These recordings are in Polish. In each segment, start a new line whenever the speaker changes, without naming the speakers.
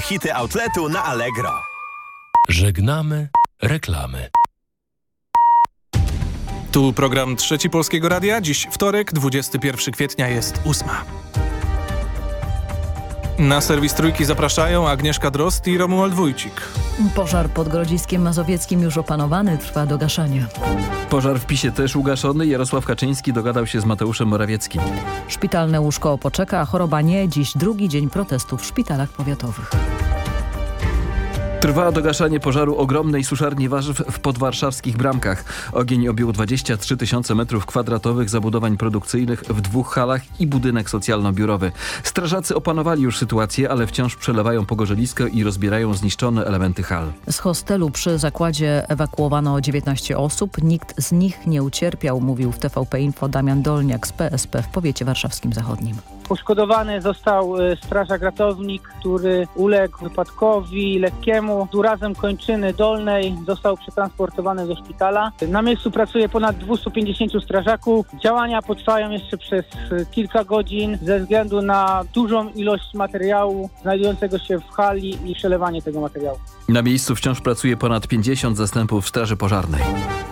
Hity outletu na Allegro.
Żegnamy reklamy.
Tu program Trzeci Polskiego Radia. Dziś wtorek, 21 kwietnia jest ósma. Na serwis Trójki zapraszają Agnieszka Drost i Romuald Wójcik.
Pożar pod Grodziskiem Mazowieckim już opanowany, trwa do gaszenia.
Pożar w PiSie też ugaszony. Jarosław Kaczyński dogadał się z Mateuszem Morawieckim.
Szpitalne łóżko poczeka, a choroba nie. Dziś drugi dzień protestów w szpitalach powiatowych.
Trwa dogaszanie pożaru ogromnej suszarni warzyw w podwarszawskich Bramkach. Ogień objął 23 tysiące metrów kwadratowych zabudowań produkcyjnych w dwóch halach i budynek socjalno-biurowy. Strażacy opanowali już sytuację, ale wciąż przelewają pogorzelisko i rozbierają zniszczone elementy hal.
Z hostelu przy zakładzie ewakuowano 19 osób. Nikt z nich nie ucierpiał, mówił w TVP Info Damian Dolniak z PSP w powiecie warszawskim zachodnim.
Poszkodowany został e, strażak ratownik, który uległ wypadkowi lekkiemu z urazem kończyny dolnej. Został przetransportowany do szpitala. Na miejscu pracuje ponad 250 strażaków. Działania potrwają jeszcze przez e, kilka godzin ze względu na dużą ilość materiału znajdującego się w hali i przelewanie tego materiału.
Na miejscu wciąż pracuje ponad 50 zastępów Straży Pożarnej.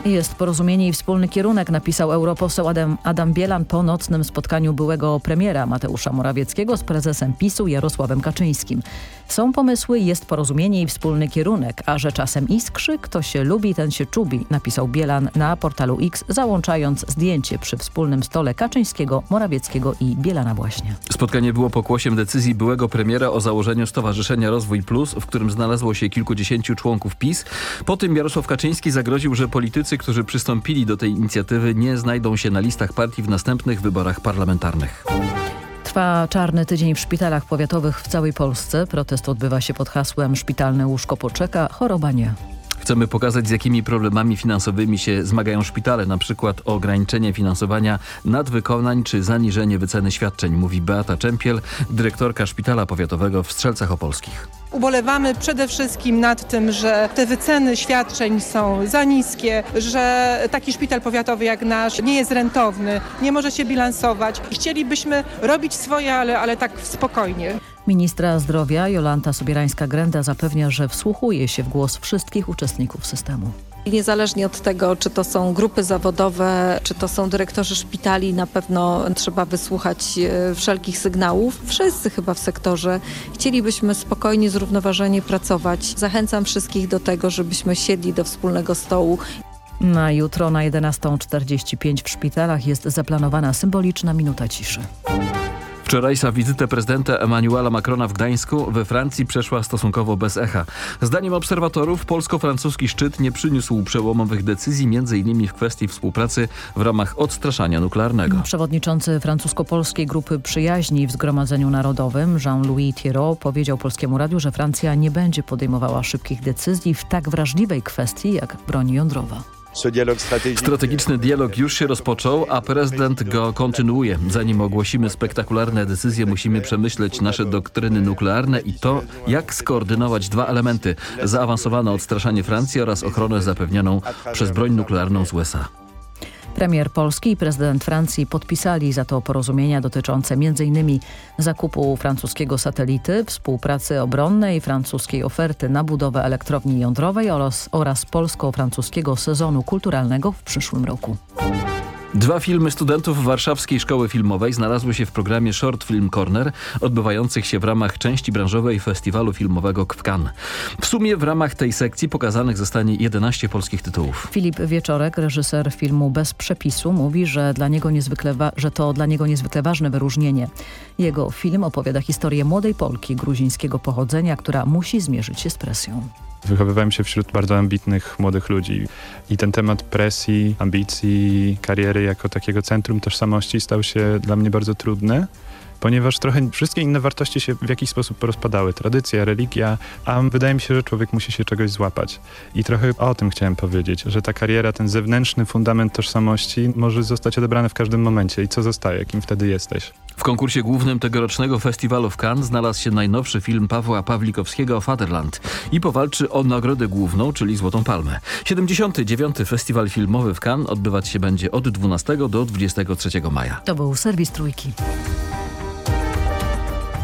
Jest porozumienie i wspólny kierunek, napisał europoseł Adam, Adam Bielan po nocnym spotkaniu byłego premiera Mateusza Morawieckiego z prezesem PiSu Jarosławem Kaczyńskim. Są pomysły, jest porozumienie i wspólny kierunek, a że czasem iskrzy, kto się lubi, ten się czubi, napisał Bielan na portalu X, załączając zdjęcie przy wspólnym stole Kaczyńskiego, Morawieckiego i Bielana właśnie.
Spotkanie było pokłosiem decyzji byłego premiera o założeniu Stowarzyszenia Rozwój Plus, w którym znalazło się kilkudziesięciu członków PiS. Po tym Jarosław Kaczyński zagroził, że politycy, którzy przystąpili do tej inicjatywy nie znajdą się na listach partii w następnych wyborach parlamentarnych.
Trwa czarny tydzień w szpitalach powiatowych w całej Polsce. Protest odbywa się pod hasłem Szpitalne łóżko poczeka, choroba nie.
Chcemy pokazać, z jakimi problemami finansowymi się zmagają szpitale, na przykład ograniczenie finansowania nadwykonań czy zaniżenie wyceny świadczeń, mówi Beata Czempiel, dyrektorka Szpitala Powiatowego w Strzelcach Opolskich.
Ubolewamy przede wszystkim nad tym, że te wyceny świadczeń są za niskie, że taki szpital powiatowy jak nasz nie jest rentowny, nie może się bilansować. Chcielibyśmy robić swoje, ale, ale tak spokojnie.
Ministra zdrowia Jolanta Sobierańska-Grenda zapewnia, że wsłuchuje się w głos wszystkich uczestników systemu.
Niezależnie od tego, czy to są grupy zawodowe, czy to są dyrektorzy szpitali, na pewno trzeba wysłuchać e, wszelkich sygnałów. Wszyscy chyba w sektorze chcielibyśmy spokojnie, zrównoważenie pracować. Zachęcam wszystkich do tego, żebyśmy siedli do wspólnego stołu
Na jutro na 11.45 w szpitalach jest zaplanowana symboliczna minuta ciszy.
Wczorajsza wizytę prezydenta Emmanuela Macrona w Gdańsku we Francji przeszła stosunkowo bez echa. Zdaniem obserwatorów polsko-francuski szczyt nie przyniósł przełomowych decyzji, m.in. w kwestii współpracy w ramach odstraszania nuklearnego.
Przewodniczący francusko-polskiej grupy przyjaźni w Zgromadzeniu Narodowym Jean-Louis Thieraud powiedział Polskiemu Radiu, że Francja nie będzie podejmowała szybkich decyzji w tak wrażliwej kwestii jak broń jądrowa.
Strategiczny dialog już się rozpoczął, a prezydent go kontynuuje. Zanim ogłosimy spektakularne decyzje, musimy przemyśleć nasze doktryny nuklearne i to, jak skoordynować dwa elementy. Zaawansowane odstraszanie Francji oraz ochronę zapewnioną przez broń nuklearną z USA.
Premier Polski i prezydent Francji podpisali za to porozumienia dotyczące m.in. zakupu francuskiego satelity, współpracy obronnej, francuskiej oferty na budowę elektrowni jądrowej oraz, oraz polsko-francuskiego sezonu kulturalnego w przyszłym roku.
Dwa filmy studentów Warszawskiej Szkoły Filmowej znalazły się w programie Short Film Corner, odbywających się w ramach części branżowej Festiwalu Filmowego KWKAN. W sumie w ramach tej sekcji pokazanych zostanie 11 polskich tytułów.
Filip Wieczorek, reżyser filmu Bez Przepisu, mówi, że, dla niego niezwykle że to dla niego niezwykle ważne wyróżnienie. Jego film opowiada historię młodej Polki gruzińskiego pochodzenia, która musi zmierzyć się z presją.
Wychowywałem się wśród bardzo ambitnych młodych ludzi. I ten temat presji, ambicji, kariery jako takiego centrum tożsamości stał się dla mnie bardzo trudny ponieważ trochę wszystkie inne wartości się w jakiś sposób porozpadały. Tradycja, religia, a wydaje mi się, że człowiek musi się czegoś złapać. I trochę o tym chciałem powiedzieć, że ta kariera, ten zewnętrzny fundament tożsamości może zostać odebrany w każdym momencie. I co zostaje, kim wtedy jesteś?
W konkursie głównym tegorocznego festiwalu w Cannes znalazł się najnowszy film Pawła Pawlikowskiego Fatherland i powalczy o nagrodę główną, czyli Złotą Palmę. 79. Festiwal Filmowy w Cannes odbywać się będzie od 12 do 23 maja.
To był serwis Trójki.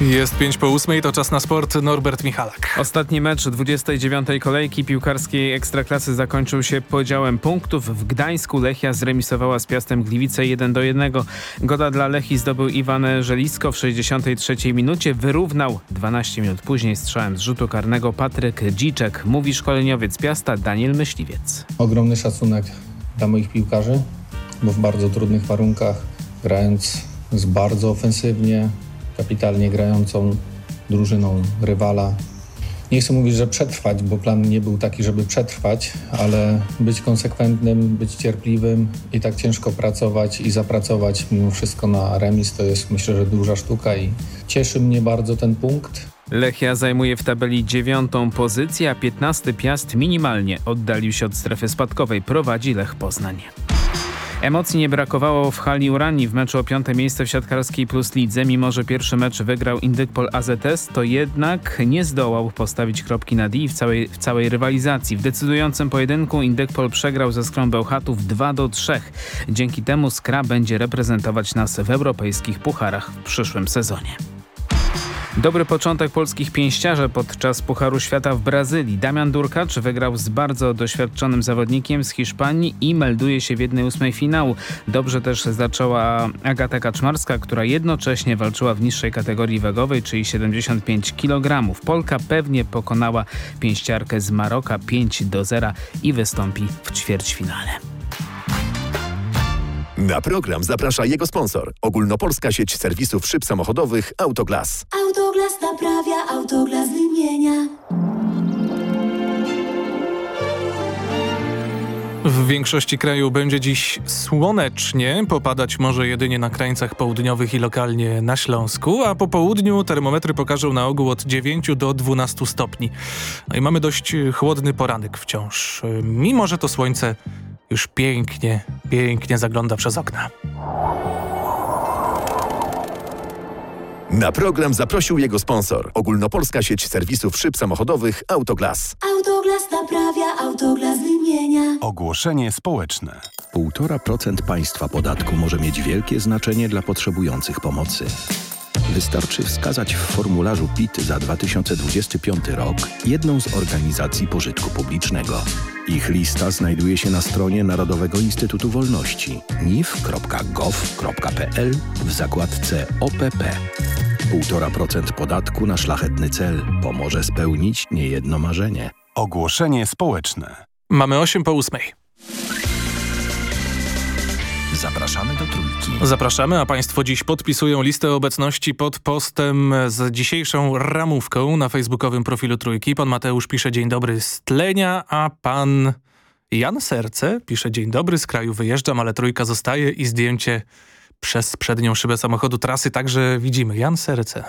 Jest 5 po 8, to czas na sport. Norbert Michalak.
Ostatni mecz 29. kolejki piłkarskiej Ekstraklasy zakończył się podziałem punktów. W Gdańsku Lechia zremisowała z Piastem Gliwice 1 do 1. Goda dla Lechii zdobył Iwan Żelisko w 63 minucie. Wyrównał 12 minut później strzałem z rzutu karnego Patryk Dziczek. Mówi szkoleniowiec Piasta Daniel Myśliwiec.
Ogromny szacunek dla moich piłkarzy, bo w bardzo trudnych warunkach grając z bardzo ofensywnie, kapitalnie grającą drużyną rywala. Nie chcę mówić, że przetrwać, bo plan nie był taki, żeby przetrwać, ale być konsekwentnym, być cierpliwym i tak ciężko pracować i zapracować mimo wszystko na remis to jest myślę, że duża sztuka i cieszy mnie bardzo ten punkt.
Lechia zajmuje w tabeli dziewiątą pozycję, a 15 Piast minimalnie oddalił się od strefy spadkowej. Prowadzi Lech Poznań. Emocji nie brakowało w hali Uranii w meczu o piąte miejsce w siatkarskiej plus lidze. Mimo, że pierwszy mecz wygrał Indykpol AZS, to jednak nie zdołał postawić kropki na D w całej, w całej rywalizacji. W decydującym pojedynku Indykpol przegrał ze Skrą Bełchatów 2 do 3. Dzięki temu Skra będzie reprezentować nas w europejskich pucharach w przyszłym sezonie. Dobry początek polskich pięściarzy podczas Pucharu Świata w Brazylii. Damian Durkacz wygrał z bardzo doświadczonym zawodnikiem z Hiszpanii i melduje się w jednej ósmej finału. Dobrze też zaczęła Agata Kaczmarska, która jednocześnie walczyła w niższej kategorii wagowej, czyli 75 kg. Polka pewnie pokonała pięściarkę z Maroka 5 do 0 i wystąpi w ćwierćfinale.
Na program zaprasza jego sponsor. Ogólnopolska sieć serwisów szyb samochodowych Autoglas.
Autoglas naprawia, Autoglas wymienia.
W większości kraju będzie dziś słonecznie, popadać może jedynie na krańcach południowych i lokalnie na Śląsku, a po południu termometry pokażą na ogół od 9 do 12 stopni. No i mamy dość chłodny poranek wciąż, mimo że to słońce już pięknie, pięknie zagląda przez okna.
Na program zaprosił jego sponsor. Ogólnopolska sieć serwisów szyb samochodowych Autoglas.
Autoglas naprawia, Autoglas wymienia.
Ogłoszenie społeczne. 1,5% państwa podatku może mieć wielkie znaczenie dla potrzebujących pomocy. Wystarczy wskazać w formularzu PIT za 2025 rok jedną z organizacji pożytku publicznego. Ich lista znajduje się na stronie Narodowego Instytutu Wolności nif.gov.pl w zakładce OPP. 1,5% podatku na szlachetny cel pomoże spełnić niejedno marzenie.
Ogłoszenie społeczne. Mamy 8 po 8.
Zapraszamy do trójki.
Zapraszamy, a Państwo dziś podpisują listę obecności pod postem z dzisiejszą ramówką na facebookowym profilu Trójki. Pan Mateusz pisze dzień dobry z tlenia, a pan Jan Serce pisze dzień dobry, z kraju wyjeżdżam, ale Trójka zostaje i zdjęcie przez przednią szybę samochodu trasy także widzimy. Jan Serce.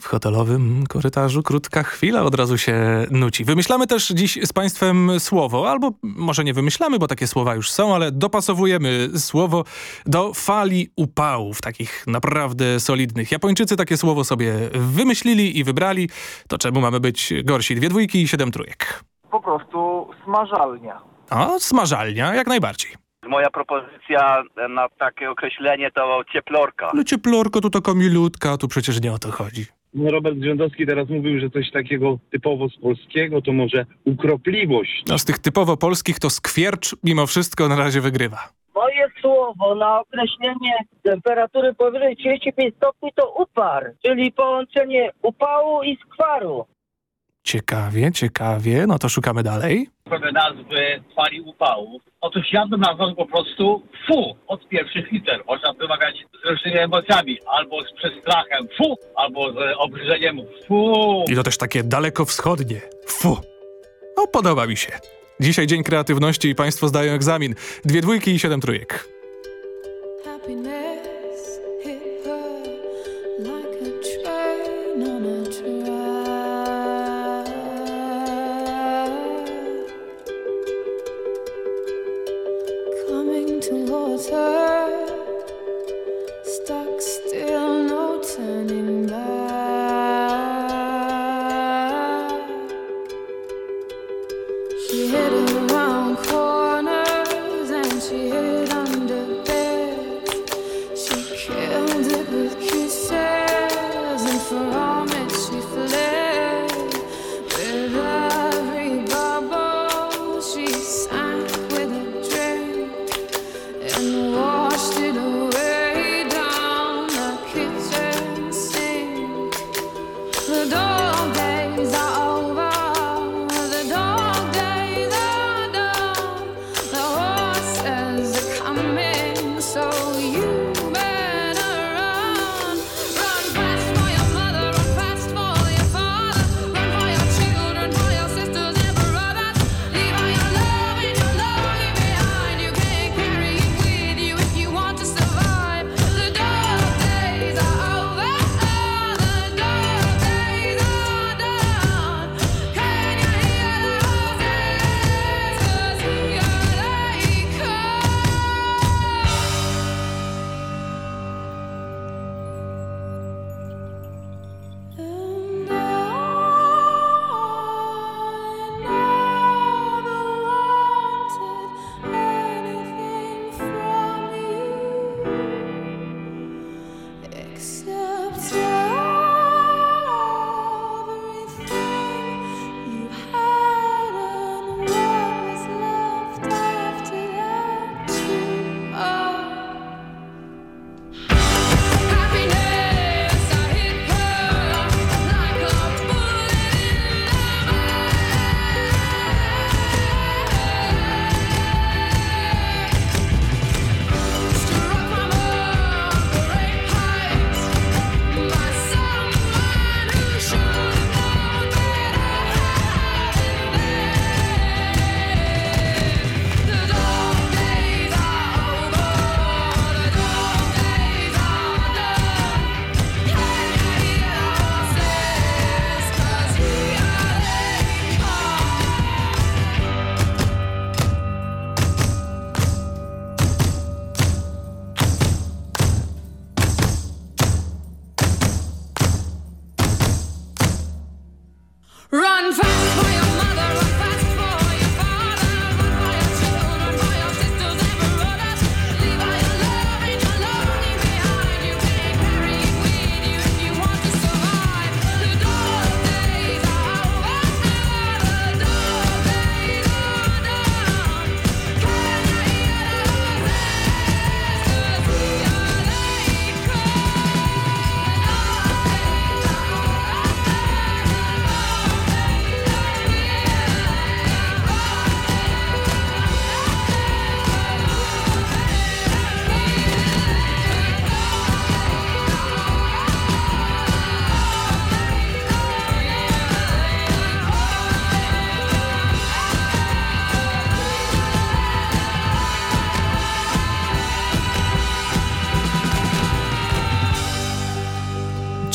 W hotelowym korytarzu krótka chwila od razu się nuci. Wymyślamy też dziś z Państwem słowo, albo może nie wymyślamy, bo takie słowa już są, ale dopasowujemy słowo do fali upałów, takich naprawdę solidnych. Japończycy takie słowo sobie wymyślili i wybrali. To czemu mamy być gorsi? Dwie dwójki i siedem trójek.
Po prostu smażalnia.
A, smażalnia, jak najbardziej.
Moja propozycja na takie określenie to cieplorka.
Ale cieplorko to taka milutka, tu przecież nie o to chodzi.
No Robert Grzędowski teraz mówił, że coś takiego typowo z polskiego to może ukropliwość.
No z tych typowo polskich to skwiercz mimo wszystko na razie wygrywa.
Moje słowo na określenie temperatury powyżej 35 stopni to upar, czyli połączenie upału i skwaru.
Ciekawie, ciekawie. No to szukamy dalej.
Pewne nazwy fali upałów. Otóż ja bym nazwał po prostu fu od pierwszych liter. Można z różnymi emocjami. Albo z przestrachem fu, albo z obrzydzeniem fu.
I to też takie dalekowschodnie. Fu. No podoba mi się. Dzisiaj Dzień Kreatywności i Państwo zdają egzamin. Dwie dwójki i siedem trójek.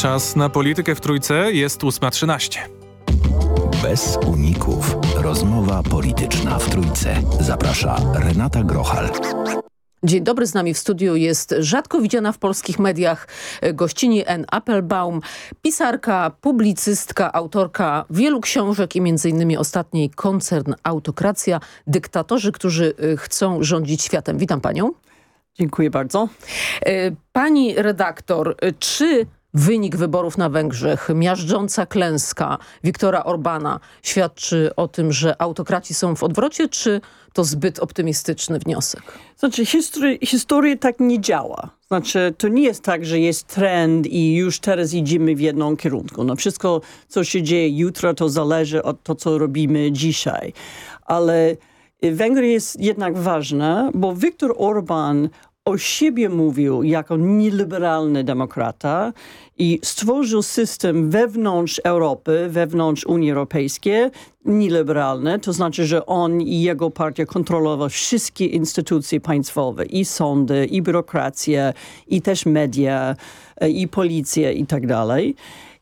Czas na politykę w Trójce jest 8.13.
Bez uników. Rozmowa polityczna w Trójce. Zaprasza Renata Grochal.
Dzień dobry, z nami w studiu jest rzadko widziana w polskich mediach gościni N. Appelbaum, pisarka, publicystka, autorka wielu książek i między innymi ostatniej koncern Autokracja, dyktatorzy, którzy y, chcą rządzić światem. Witam panią.
Dziękuję bardzo.
Y, pani redaktor, y, czy wynik wyborów na Węgrzech, miażdżąca klęska Wiktora Orbana świadczy o tym, że autokraci są w odwrocie, czy to zbyt optymistyczny wniosek?
Znaczy, historia, tak nie działa. Znaczy, to nie jest tak, że jest trend i już teraz idziemy w jedną kierunku. No wszystko, co się dzieje jutro, to zależy od to, co robimy dzisiaj. Ale Węgry jest jednak ważne, bo Viktor Orban o siebie mówił jako nieliberalny demokrata i stworzył system wewnątrz Europy, wewnątrz Unii Europejskiej nieliberalny, to znaczy, że on i jego partia kontrolował wszystkie instytucje państwowe, i sądy, i biurokrację, i też media, i policję i tak dalej.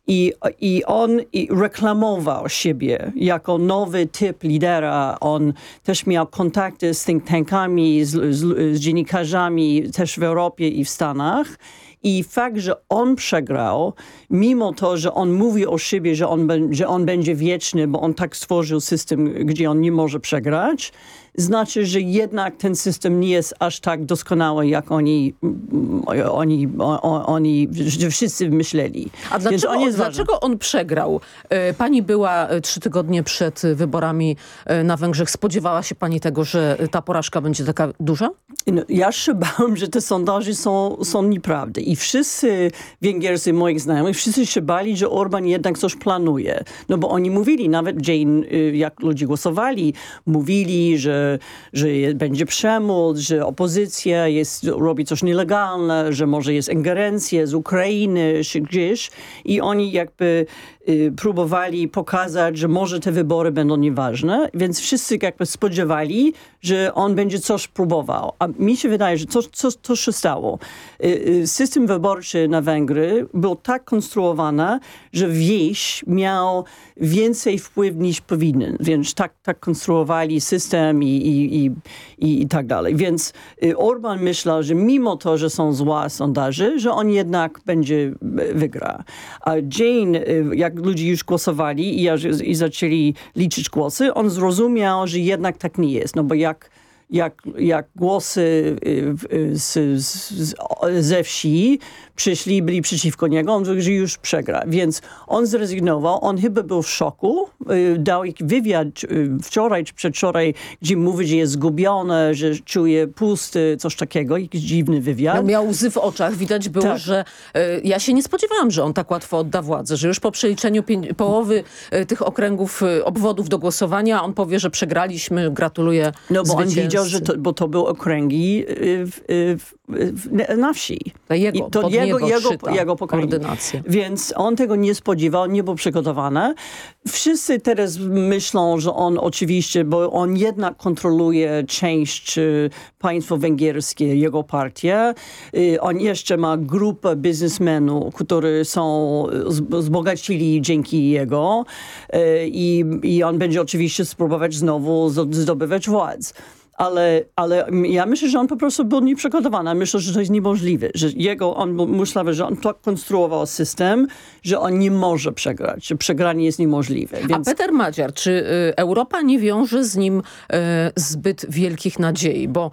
I, I on reklamował siebie jako nowy typ lidera. On też miał kontakty z think tankami, z, z, z dziennikarzami też w Europie i w Stanach. I fakt, że on przegrał, mimo to, że on mówi o siebie, że on, że on będzie wieczny, bo on tak stworzył system, gdzie on nie może przegrać, znaczy, że jednak ten system nie jest aż tak doskonały, jak oni, oni, oni że wszyscy myśleli.
A dlaczego on, dlaczego on przegrał? E, pani była e, trzy tygodnie przed wyborami e, na Węgrzech. Spodziewała się pani tego, że ta porażka będzie taka duża?
No, ja się bałem, że te sondaże są, są nieprawdy. I wszyscy węgierscy moich znajomych, wszyscy się bali, że Orban jednak coś planuje. No bo oni mówili, nawet Jane, y, jak ludzie głosowali, mówili, że że, będzie przemoc, że opozycja jest, robi coś nielegalne, że może jest ingerencja z Ukrainy czy gdzieś i oni jakby próbowali pokazać, że może te wybory będą nieważne, więc wszyscy jakby spodziewali, że on będzie coś próbował. A mi się wydaje, że co, co, co się stało? Y, y, system wyborczy na Węgry był tak konstruowany, że wieś miał więcej wpływ niż powinien. Więc tak, tak konstruowali system i, i, i, i, tak dalej. Więc Orban myślał, że mimo to, że są zła sondaże, że on jednak będzie wygra. A Jane, jak ludzie już głosowali i, i zaczęli liczyć głosy, on zrozumiał, że jednak tak nie jest. No bo jak jak, jak głosy y, z, z, ze wsi przyszli, byli przeciwko niego, on że już przegra. Więc on zrezygnował, on chyba był w szoku, y, dał wywiad y, wczoraj czy przedwczoraj, gdzie mówi, że jest zgubiony, że czuje pusty, coś takiego, jakiś dziwny wywiad.
No, miał łzy w oczach, widać było, tak. że y, ja się nie spodziewałam, że on tak łatwo odda władzę, że już po przeliczeniu połowy y, tych okręgów, y, obwodów do głosowania, on powie, że przegraliśmy, gratuluję
No bo on wiedział, że to, bo to były okręgi w, w, na wsi.
To jego, I to jego, jego, jego koordynacja.
Więc on tego nie spodziewał, nie był przygotowany. Wszyscy teraz myślą, że on oczywiście, bo on jednak kontroluje część y, państwa węgierskie, jego partię. Y, on jeszcze ma grupę biznesmenów, którzy są zbogacili dzięki jego y, i, i on będzie oczywiście spróbować znowu zdobywać władzę ale, ale ja myślę, że on po prostu był nieprzygotowany. Myślę, że to jest niemożliwe, że jego, on myślał, że on tak konstruował system, że on nie może przegrać, że przegranie jest niemożliwe.
Więc... A Peter Madziar, czy y, Europa nie wiąże z nim y, zbyt wielkich nadziei? Bo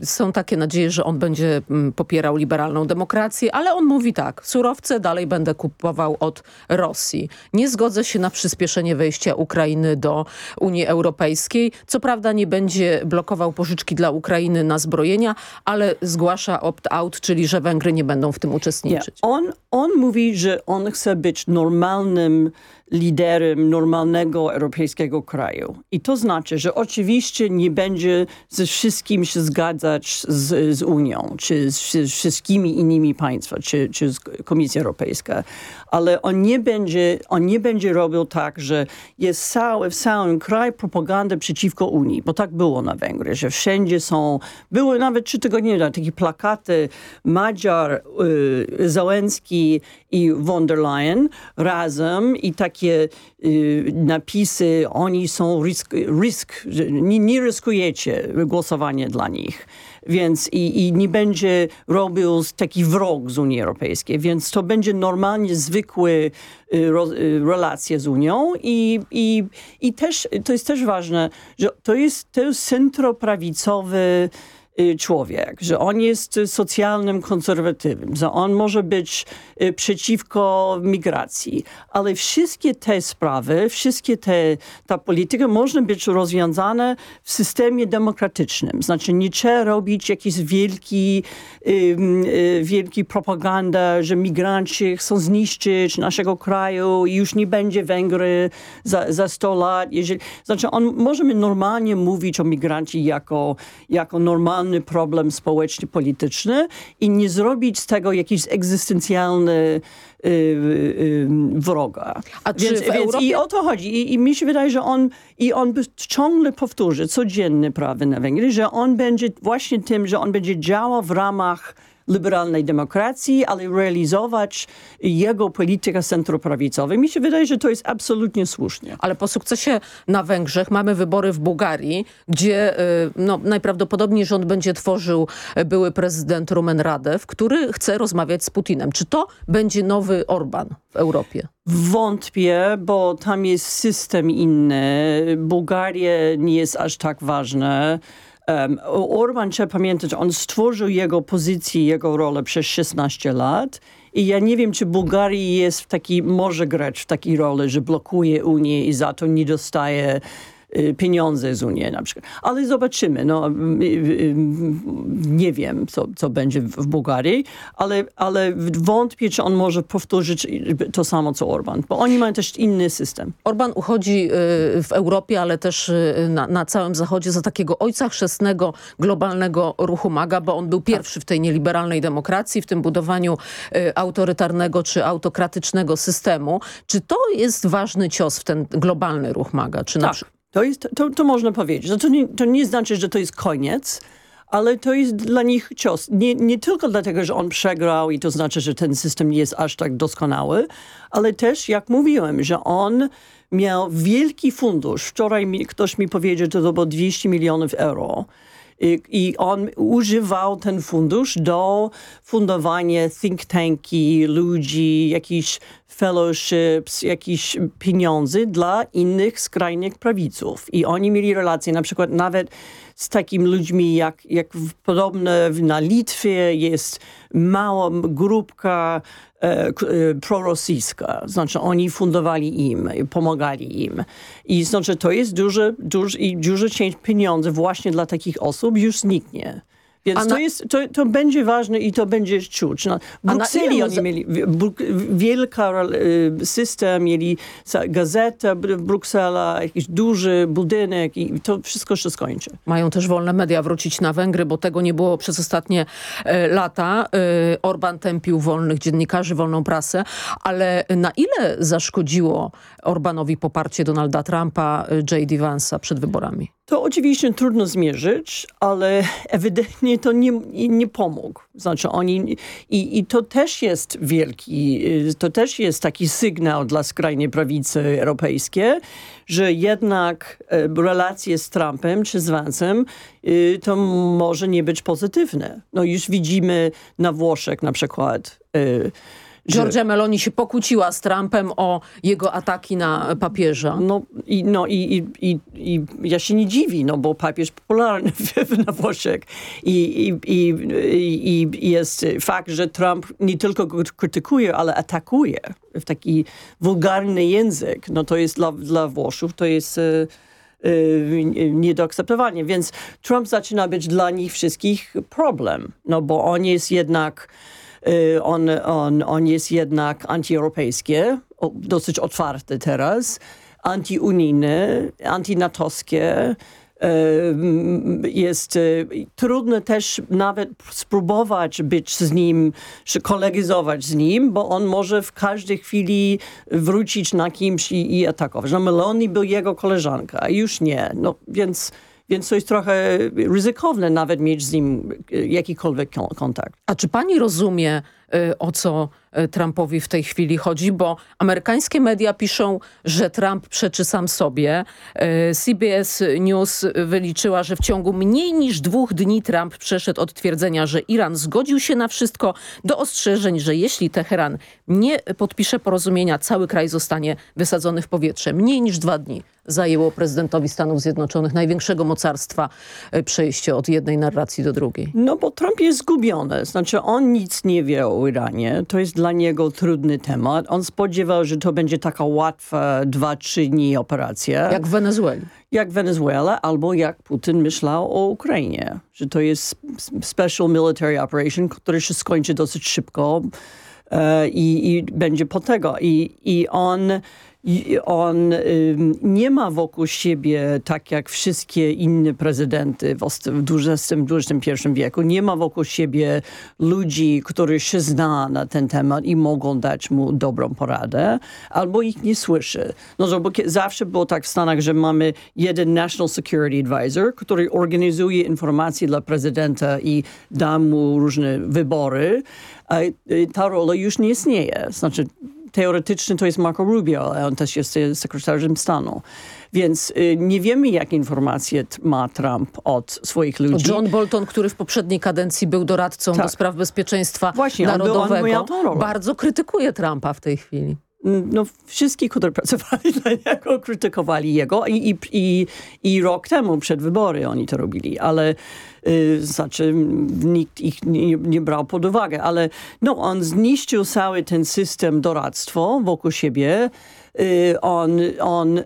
y, są takie nadzieje, że on będzie y, popierał liberalną demokrację, ale on mówi tak, surowce dalej będę kupował od Rosji. Nie zgodzę się na przyspieszenie wejścia Ukrainy do Unii Europejskiej. Co prawda nie będzie blokował pożyczki dla Ukrainy na zbrojenia, ale zgłasza opt-out, czyli że Węgry nie będą w tym uczestniczyć.
Yeah. On, on mówi, że on chce być normalnym liderem normalnego europejskiego kraju. I to znaczy, że oczywiście nie będzie ze wszystkim się zgadzać z, z Unią, czy z, z wszystkimi innymi państwami, czy, czy z Komisją Europejską, ale on nie będzie, on nie będzie robił tak, że jest cały, w całym kraju propaganda przeciwko Unii, bo tak było na Węgrzech, że wszędzie są, były nawet trzy tygodnie temu takie plakaty Madziar, y, Załęski i von der Leyen razem i takie y, napisy, oni są risk, risk nie, nie ryskujecie głosowanie dla nich. Więc i, i nie będzie robił taki wrog z Unii Europejskiej, więc to będzie normalnie zwykły y, ro, y, relacje z Unią i, i, i też, to jest też ważne, że to jest, to jest centroprawicowy człowiek, że on jest socjalnym konserwatywnym, że on może być y, przeciwko migracji, ale wszystkie te sprawy, wszystkie te, ta polityka może być rozwiązane w systemie demokratycznym. Znaczy nie trzeba robić jakiejś wielki, y, y, wielki propaganda, że migranci chcą zniszczyć naszego kraju i już nie będzie Węgry za, za 100 lat. Jeżeli, znaczy on, możemy normalnie mówić o migranci jako, jako problem społeczny-polityczny i nie zrobić z tego jakiś egzystencjalny y, y, wroga.
A czy
więc,
w
więc
Europie-
I o to chodzi. I, I mi się wydaje, że on, i on ciągle powtórzy, codziennie prawy na Węgrzech, że on będzie właśnie tym, że on będzie działał w ramach liberalnej demokracji, ale realizować jego politykę centroprawicową. Mi się wydaje, że to jest absolutnie słusznie.
Ale po sukcesie na Węgrzech mamy wybory w Bułgarii, gdzie y, no, najprawdopodobniej rząd będzie tworzył y, były prezydent Rumen Radew, który chce rozmawiać z Putinem. Czy to będzie nowy Orban w Europie?
Wątpię, bo tam jest system inny. Bułgaria nie jest aż tak ważna. Um, Orban, trzeba pamiętać, on stworzył jego pozycję, jego rolę przez 16 lat i ja nie wiem, czy Bułgarii jest w taki, może grać w takiej roli, że blokuje Unię i za to nie dostaje pieniądze z Unii na przykład. Ale zobaczymy. No, y, y, nie wiem, co, co będzie w Bułgarii, ale, ale wątpię, czy on może powtórzyć to samo, co Orban, bo oni mają też inny system.
Orban uchodzi y, w Europie, ale też y, na, na całym Zachodzie za takiego ojca chrzestnego globalnego ruchu MAGA, bo on był pierwszy w tej nieliberalnej demokracji, w tym budowaniu y, autorytarnego czy autokratycznego systemu. Czy to jest ważny cios w ten globalny ruch MAGA? Czy na
Tak,
przykład
to, jest, to, to można powiedzieć. No to, nie, to nie znaczy, że to jest koniec, ale to jest dla nich cios. Nie, nie tylko dlatego, że on przegrał i to znaczy, że ten system nie jest aż tak doskonały, ale też, jak mówiłem, że on miał wielki fundusz. Wczoraj mi, ktoś mi powiedział, że to było 200 milionów euro. I, on używał ten fundusz do fundowania think tanki, ludzi, jakichś fellowships, jakieś pieniądze dla innych skrajnych prawiców. I oni mieli relacje na przykład nawet z takimi ludźmi, jak, jak podobne na Litwie jest mała grupka prorosyjska. Znaczy oni fundowali im, pomagali im. I znaczy to jest duże, i duża część pieniędzy właśnie dla takich osób już zniknie. Więc
A
to,
na-
jest, to, to będzie ważne i to będzie czuć. Na, w
na
Brukseli
ile
oni
za-
mieli w- wielka y, system, mieli gazetę Br- Bruksela, jakiś duży budynek i to wszystko się skończy.
mają też wolne media wrócić na Węgry, bo tego nie było przez ostatnie e, lata. E, Orban tępił wolnych dziennikarzy, wolną prasę, ale na ile zaszkodziło Orbanowi poparcie Donalda Trumpa, e, J.D. Vance'a przed wyborami?
To oczywiście trudno zmierzyć, ale ewidentnie to nie, nie pomógł. Znaczy oni, i, i to też jest wielki, y, to też jest taki sygnał dla skrajnej prawicy europejskiej, że jednak e, relacje z Trumpem czy z Vance'em y, to może nie być pozytywne. No już widzimy na Włoszech na przykład, y,
Giorgia Meloni się pokłóciła z Trumpem o jego ataki na papieża.
No i, no i, i, i, i ja się nie dziwi, no bo papież popularny w- na Włoszech. I, i, i, i, i jest fakt, że Trump nie tylko go krytykuje, ale atakuje w taki wulgarny język. No to jest dla, dla Włoszów, to jest... e, nie do akceptowania. Więc Trump zaczyna być dla nich wszystkich problem, no bo on jest jednak y, on, on, on jest jednak antyeuropejski, o, dosyć otwarte teraz, antyunijne, antynatowskie. Jest e, trudno też nawet spróbować być z nim, czy kolegizować z nim, bo on może w każdej chwili wrócić na kimś i, i atakować. No Meloni był jego koleżanka, już nie. No, więc, więc to jest trochę ryzykowne nawet mieć z nim e, jakikolwiek kontakt.
A czy pani rozumie, y, o co y, Trumpowi w tej chwili chodzi? Bo amerykańskie media piszą, że Trump przeczy sam sobie. CBS News wyliczyła, że w ciągu mniej niż dwóch dni Trump przeszedł od twierdzenia, że Iran zgodził się na wszystko, do ostrzeżeń, że jeśli Teheran nie podpisze porozumienia, cały kraj zostanie wysadzony w powietrze. Mniej niż dwa dni zajęło prezydentowi Stanów Zjednoczonych, największego mocarstwa, przejście od jednej narracji do drugiej.
No bo Trump jest zgubiony. Znaczy on nic nie wie o Iranie. To jest dla niego trudny temat. On spodziewał, że to będzie taka łatwa dwa, trzy dni operacja.
Jak w Wenezueli.
Jak Wenezuela, albo jak Putin myślał o Ukrainie. Że to jest special military operation, który się skończy dosyć szybko e, i, i będzie po tego. I, i on on nie ma wokół siebie, tak jak wszystkie inne prezydenty w XXI wieku, nie ma wokół siebie ludzi, których się zna na ten temat i mogą dać mu dobrą poradę, albo ich nie słyszy. No, bo zawsze było tak w Stanach, że mamy jeden National Security Advisor, który organizuje informacje dla prezydenta i da mu różne wybory, a ta rola już nie istnieje. Znaczy teoretyczny to jest Marco Rubio, on też jest sekretarzem stanu. Więc y, nie wiemy, jakie informacje ma Trump od swoich ludzi.
John Bolton, który w poprzedniej kadencji był doradcą tak. do spraw bezpieczeństwa Właśnie, narodowego, bardzo krytykuje Trumpa w tej chwili
no, wszystkich, którzy pracowali dla niego, krytykowali jego i, i, i, i rok temu przed wybory oni to robili, ale y, znaczy nikt ich nie, nie, brał pod uwagę, ale no, on zniszczył cały ten system doradztwa wokół siebie. Y, on, on,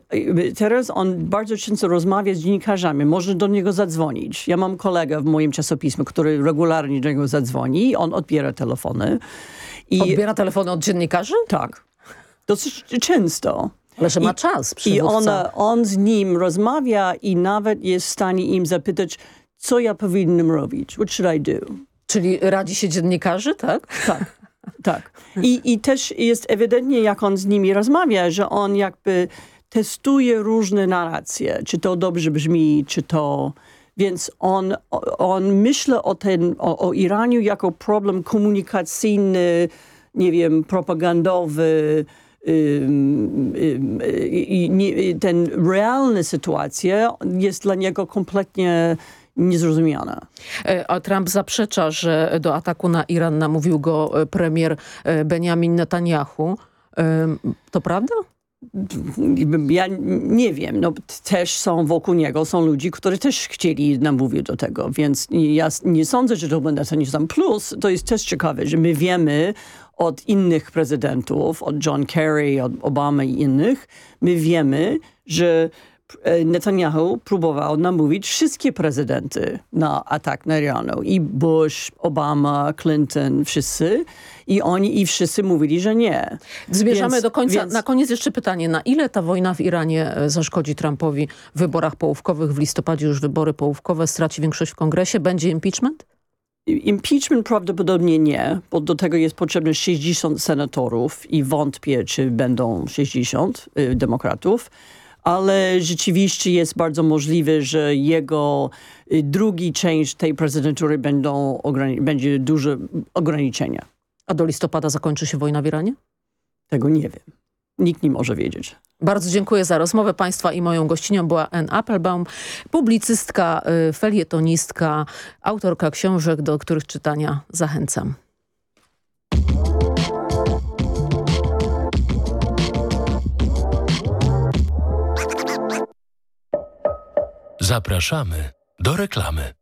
teraz on bardzo często rozmawia z dziennikarzami, może do niego zadzwonić. Ja mam kolegę w moim czasopismie, który regularnie do niego zadzwoni, on odbiera telefony.
I, Odbiera telefony od dziennikarzy?
Tak dosyć często.
Ale że ma czas,
I ona, on z nim rozmawia i nawet jest w stanie im zapytać, co ja powinienem robić? What should I do?
Czyli radzi się dziennikarzy, tak?
Tak, tak. I, I też jest ewidentnie, jak on z nimi rozmawia, że on jakby testuje różne narracje. Czy to dobrze brzmi, czy to... Więc on, on myśli o, ten, o, o Iranie jako problem komunikacyjny, nie wiem, propagandowy, i ten realna sytuacja jest dla niego kompletnie niezrozumiana.
E, a Trump zaprzecza, że do ataku na Iran namówił go e, premier e, Benjamin Netanyahu. To prawda?
Ja nie wiem, no też są wokół niego, są ludzi, którzy też chcieli namówić do tego, więc ja nie sądzę, że to będzie ten plus. To jest też ciekawe, że my wiemy od innych prezydentów, od John Kerry, od Obamy i innych, my wiemy, że e, Netanyahu próbował namówić wszystkie prezydenty na atak na Iranu. I Bush, Obama, Clinton, wszyscy. I oni i wszyscy mówili, że nie.
Zmierzamy więc, do końca. Więc... Na koniec jeszcze pytanie. Na ile ta wojna w Iranie e, zaszkodzi Trumpowi w wyborach połówkowych? W listopadzie już wybory połówkowe. Straci większość w kongresie. Będzie impeachment?
Impeachment prawdopodobnie nie, bo do tego jest potrzebne 60 senatorów i wątpię, czy będą 60 y, demokratów, ale rzeczywiście jest bardzo możliwe, że jego y, drugi część tej prezydentury będą będzie duże ograniczenia.
A do listopada zakończy się wojna w Iranie?
Tego nie wiem. Nikt nie może wiedzieć.
Bardzo dziękuję za rozmowę Państwa i moją gościnią była Ann Applebaum, publicystka, y, felietonistka, autorka książek, do których czytania zachęcam.
Zapraszamy do reklamy.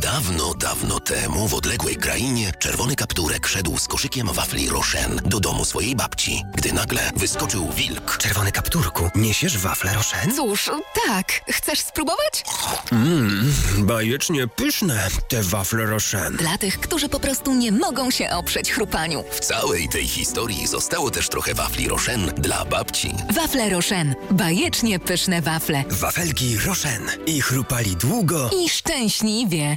Dawno, dawno temu w odległej krainie czerwony kapturek szedł z koszykiem wafli Rochen do domu swojej babci, gdy nagle wyskoczył wilk.
Czerwony kapturku, niesiesz wafle Rochen?
Cóż, tak. Chcesz spróbować?
Mmm, bajecznie pyszne te wafle Rochen.
Dla tych, którzy po prostu nie mogą się oprzeć chrupaniu.
W całej tej historii zostało też trochę wafli Rochen dla babci.
Wafle Rochen. Bajecznie pyszne wafle.
Wafelki Rochen. I chrupali długo.
I szczęśliwie.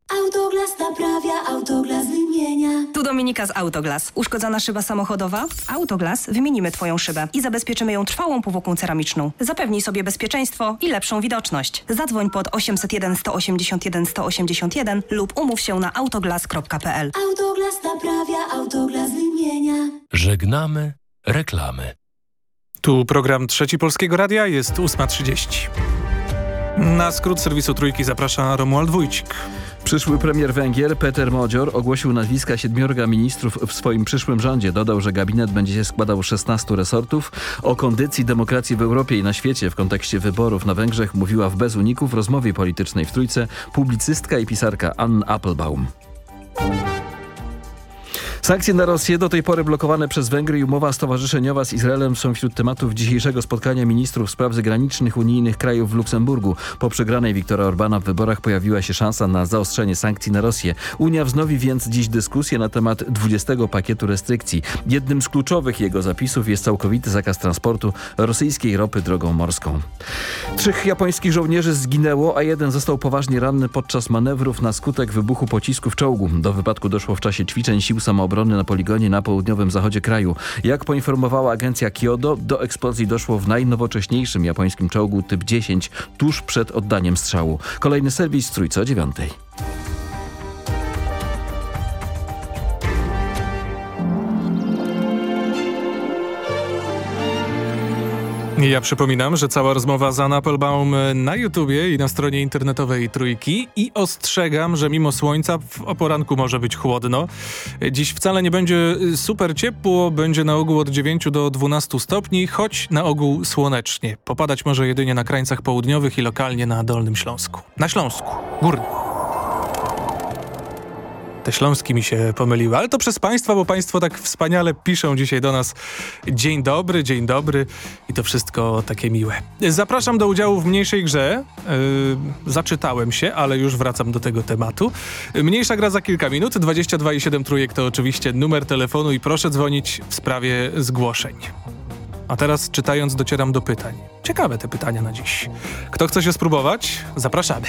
Autoglas naprawia, Autoglas wymienia.
Tu Dominika z Autoglas. Uszkodzona szyba samochodowa? W Autoglas wymienimy Twoją szybę i zabezpieczymy ją trwałą powłoką ceramiczną. Zapewnij sobie bezpieczeństwo i lepszą widoczność. Zadzwoń pod 801 181 181 lub umów się na autoglas.pl.
Autoglas naprawia, Autoglas wymienia.
Żegnamy reklamy.
Tu program Trzeci Polskiego Radia, jest 8.30. Na skrót serwisu Trójki zaprasza Romuald Wójcik.
Przyszły premier Węgier Peter Modzior ogłosił nazwiska siedmiorga ministrów w swoim przyszłym rządzie. Dodał, że gabinet będzie się składał z 16 resortów. O kondycji demokracji w Europie i na świecie w kontekście wyborów na Węgrzech mówiła w Bez Uników rozmowie politycznej w Trójce publicystka i pisarka Ann Applebaum. Sankcje na Rosję, do tej pory blokowane przez Węgry i umowa stowarzyszeniowa z Izraelem są wśród tematów dzisiejszego spotkania ministrów spraw zagranicznych unijnych krajów w Luksemburgu. Po przegranej Viktora Orbana w wyborach pojawiła się szansa na zaostrzenie sankcji na Rosję. Unia wznowi więc dziś dyskusję na temat 20 pakietu restrykcji. Jednym z kluczowych jego zapisów jest całkowity zakaz transportu rosyjskiej ropy drogą morską. Trzech japońskich żołnierzy zginęło, a jeden został poważnie ranny podczas manewrów na skutek wybuchu pocisku w czołgu. Do wypadku doszło w czasie ćwiczeń sił samoobrony obrony na poligonie na południowym zachodzie kraju. Jak poinformowała agencja Kyodo, do eksplozji doszło w najnowocześniejszym japońskim czołgu typ 10 tuż przed oddaniem strzału. Kolejny serwis Trójco dziewiątej.
Ja przypominam, że cała rozmowa z Anna Applebaum na YouTubie i na stronie internetowej Trójki i ostrzegam, że mimo słońca w oporanku może być chłodno. Dziś wcale nie będzie super ciepło, będzie na ogół od 9 do 12 stopni, choć na ogół słonecznie. Popadać może jedynie na krańcach południowych i lokalnie na Dolnym Śląsku. Na Śląsku, górnym. Te śląski mi się pomyliły, ale to przez państwa, bo państwo tak wspaniale piszą dzisiaj do nas dzień dobry, dzień dobry i to wszystko takie miłe. Zapraszam do udziału w mniejszej grze. Yy, zaczytałem się, ale już wracam do tego tematu. Mniejsza gra za kilka minut, 22 i 7 trójek to oczywiście numer telefonu i proszę dzwonić w sprawie zgłoszeń. A teraz czytając docieram do pytań. Ciekawe te pytania na dziś. Kto chce się spróbować? Zapraszamy.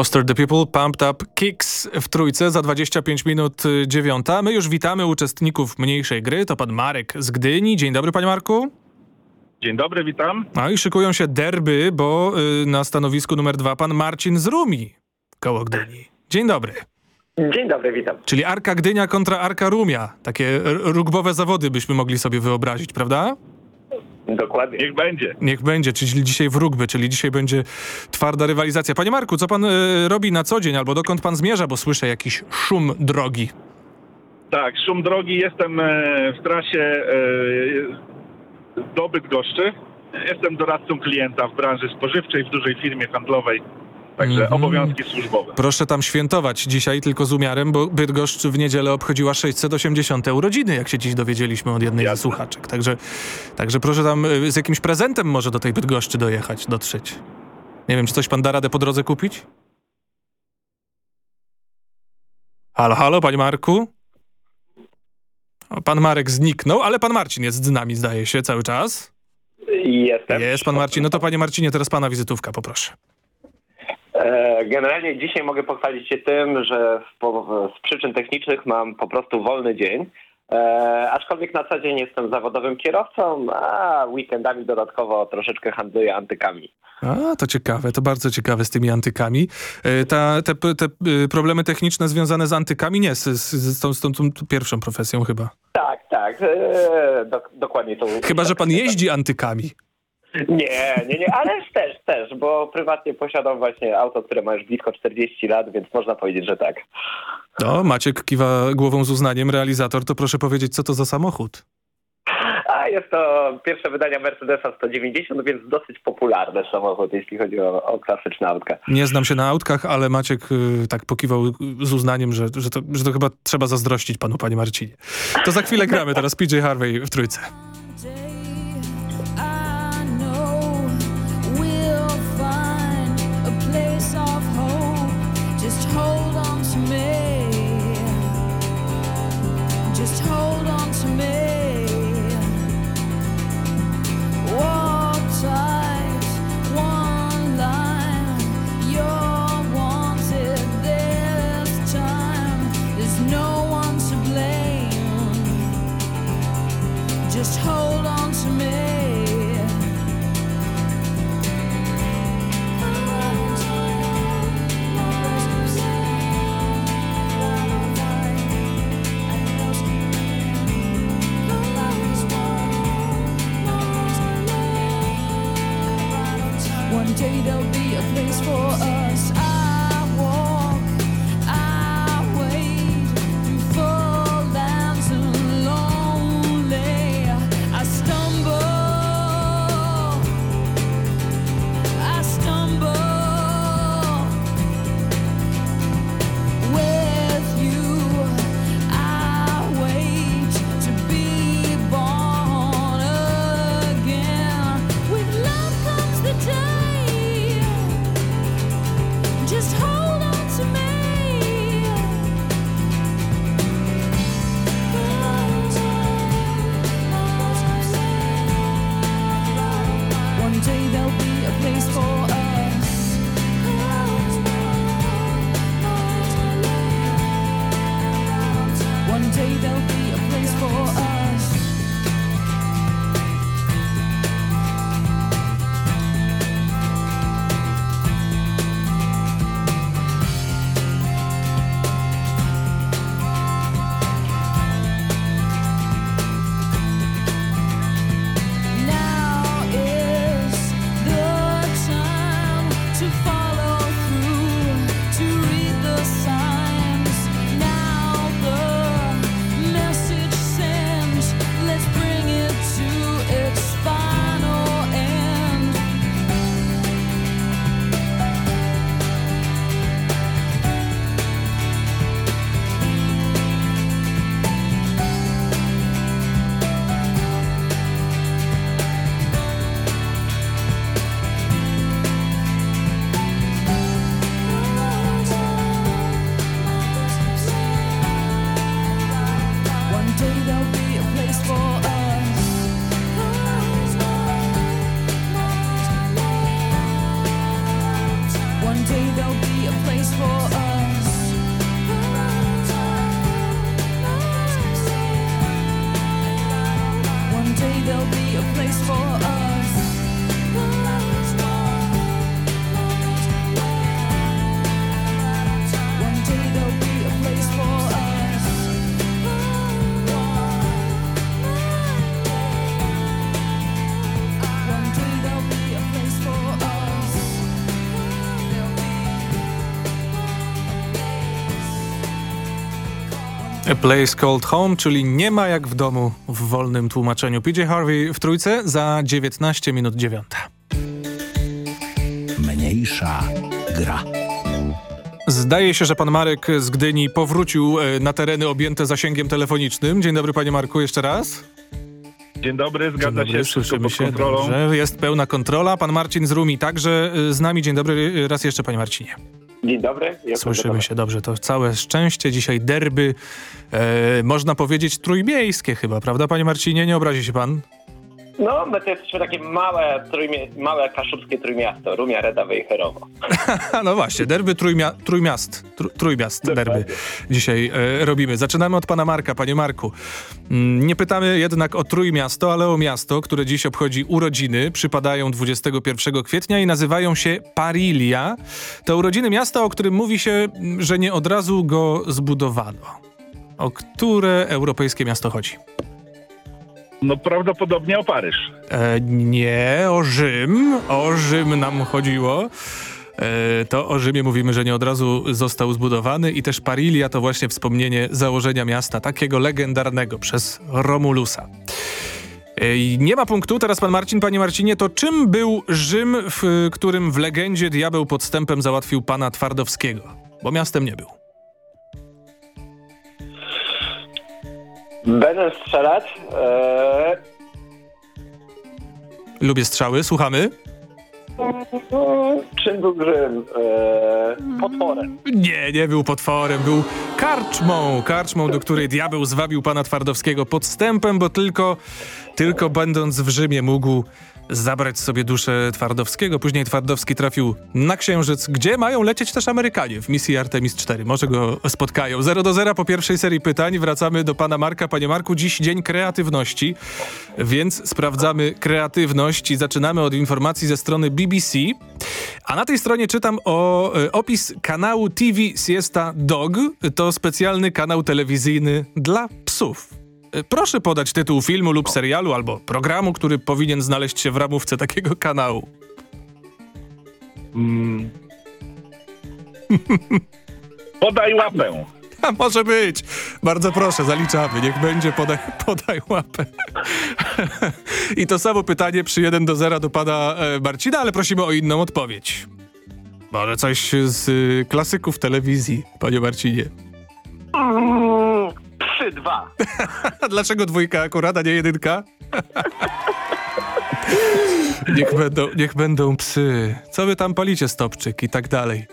Foster the People, Pumped Up Kicks w trójce za 25 minut y, dziewiąta. My już witamy uczestników mniejszej gry. To pan Marek z Gdyni. Dzień dobry, panie Marku.
Dzień dobry, witam.
No i szykują się derby, bo y, na stanowisku numer dwa pan Marcin z Rumi koło Gdyni. Dzień dobry.
Dzień dobry, witam.
Czyli Arka Gdynia kontra Arka Rumia. Takie rugbowe zawody byśmy mogli sobie wyobrazić, prawda?
Dokładnie.
Niech będzie.
Niech będzie, czyli dzisiaj w rugby, czyli dzisiaj będzie twarda rywalizacja. Panie Marku, co pan y, robi na co dzień albo dokąd pan zmierza, bo słyszę jakiś szum drogi.
Tak, szum drogi. Jestem e, w trasie e, do Bydgoszczy. Jestem doradcą klienta w branży spożywczej, w dużej firmie handlowej. Także
Mhm.
obowiązki służbowe.
Proszę tam świętować dzisiaj tylko z umiarem, bo Bydgoszcz w niedzielę obchodziła 680 urodziny, jak się dziś dowiedzieliśmy od jednej ze słuchaczek. Także, także proszę tam y, z jakimś prezentem może do tej Bydgoszczy dojechać, dotrzeć. Nie wiem, czy coś pan da radę po drodze kupić? Halo, halo, panie Marku? Pan Marek zniknął, ale pan Marcin jest z nami, zdaje się, cały czas.
Jestem.
Jest pan Marcin. No to panie Marcinie, teraz pana wizytówka, poproszę.
E, Generalnie dzisiaj mogę pochwalić się tym, że z, przyczyn technicznych mam po prostu wolny dzień. E, aczkolwiek na co dzień jestem zawodowym kierowcą, a weekendami dodatkowo troszeczkę handluję antykami.
A, to ciekawe, to bardzo ciekawe z tymi antykami. E, Ta, te, te y, problemy techniczne związane z antykami nie, z, z, z, tą, z tą, tą pierwszą profesją chyba.
Tak, tak, e, dok- dokładnie to.
Chyba, że pan jeździ antykami.
Nie, nie, nie, ale też, też, bo prywatnie posiadam właśnie auto, które ma już blisko 40 lat, więc można powiedzieć, że tak.
No, Maciek kiwa głową z uznaniem, realizator, to proszę powiedzieć, co to za samochód?
A jest to pierwsze wydanie Mercedesa 190, więc dosyć popularny samochód, jeśli chodzi o, o klasyczne autka.
Nie znam się na autkach, ale Maciek y, tak pokiwał z uznaniem, że, że, to, że to chyba trzeba zazdrościć panu, panie Marcinie. To za chwilę gramy teraz PJ Harvey w trójce.
Place
Called Home, czyli nie ma jak w domu w wolnym tłumaczeniu. PJ Harvey w trójce za 19 minut dziewiąta.
Mniejsza gra.
Zdaje się, że pan Marek z Gdyni powrócił e, na tereny objęte zasięgiem telefonicznym. Dzień dobry panie Marku, jeszcze raz.
Dzień dobry, zgadza
Dzień dobry,
się, wszystko
słyszymy
pod
się
kontrolą.
dobrze. Jest pełna kontrola. Pan Marcin z Rumi także e, z nami. Dzień dobry e, raz jeszcze panie Marcinie.
Dzień dobry.
Słyszymy się dobrze, to całe szczęście. Dzisiaj derby, e, można powiedzieć trójmiejskie chyba, prawda panie Marcinie? Nie obrazi się pan?
No, my to jesteśmy takie małe, trójmie, małe kaszubskie trójmiasto. Rumia, Redawe i Cherowo.
no właśnie, derby trójmia, trójmiast, tr, trójmiast derby dzisiaj e, robimy. Zaczynamy od pana Marka. Panie Marku, mm, nie pytamy jednak o trójmiasto, ale o miasto, które dziś obchodzi urodziny. Przypadają 21 kwietnia i nazywają się Parilia. To urodziny miasta, o którym mówi się, mm, że nie od razu go zbudowano. O które europejskie miasto chodzi?
No prawdopodobnie o Paryż.
E, nie, o Rzym. O Rzym nam chodziło. E, to o Rzymie mówimy, że nie od razu został zbudowany i też Parilia to właśnie wspomnienie założenia miasta, takiego legendarnego przez Romulusa. E, nie ma punktu. Teraz pan Marcin, panie Marcinie, to czym był Rzym, w którym w legendzie diabeł podstępem załatwił pana Twardowskiego? Bo miastem nie był.
Będę strzelać. Eee,
Lubię strzały, słuchamy.
czym był Rzym? Eee, potworem.
Nie, nie był potworem, był karczmą. Karczmą, do której diabeł zwabił pana Twardowskiego podstępem, bo tylko, tylko będąc w Rzymie mógł zabrać sobie duszę Twardowskiego. Później Twardowski trafił na Księżyc, gdzie mają lecieć też Amerykanie w misji Artemis 4. Może go spotkają. 0 do 0 po pierwszej serii pytań. Wracamy do pana Marka. Panie Marku, dziś dzień kreatywności, więc sprawdzamy kreatywność i zaczynamy od informacji ze strony BBC. A na tej stronie czytam o e, opis kanału TV Siesta Dog. To specjalny kanał telewizyjny dla psów. E, Proszę podać tytuł filmu lub serialu albo programu, który powinien znaleźć się w ramówce takiego kanału.
Mm. Podaj łapę.
A może być. Bardzo proszę, zaliczamy. Niech będzie, podaj, podaj łapę. I to samo pytanie przy 1 do 0 do pana e, Marcina, ale prosimy o inną odpowiedź. Może coś z y, klasyków telewizji, panie Marcinie.
3-2.
A dlaczego dwójka akurat, a nie jedynka? Niech będą, niech będą psy. Co wy tam palicie, stopczyk i tak dalej.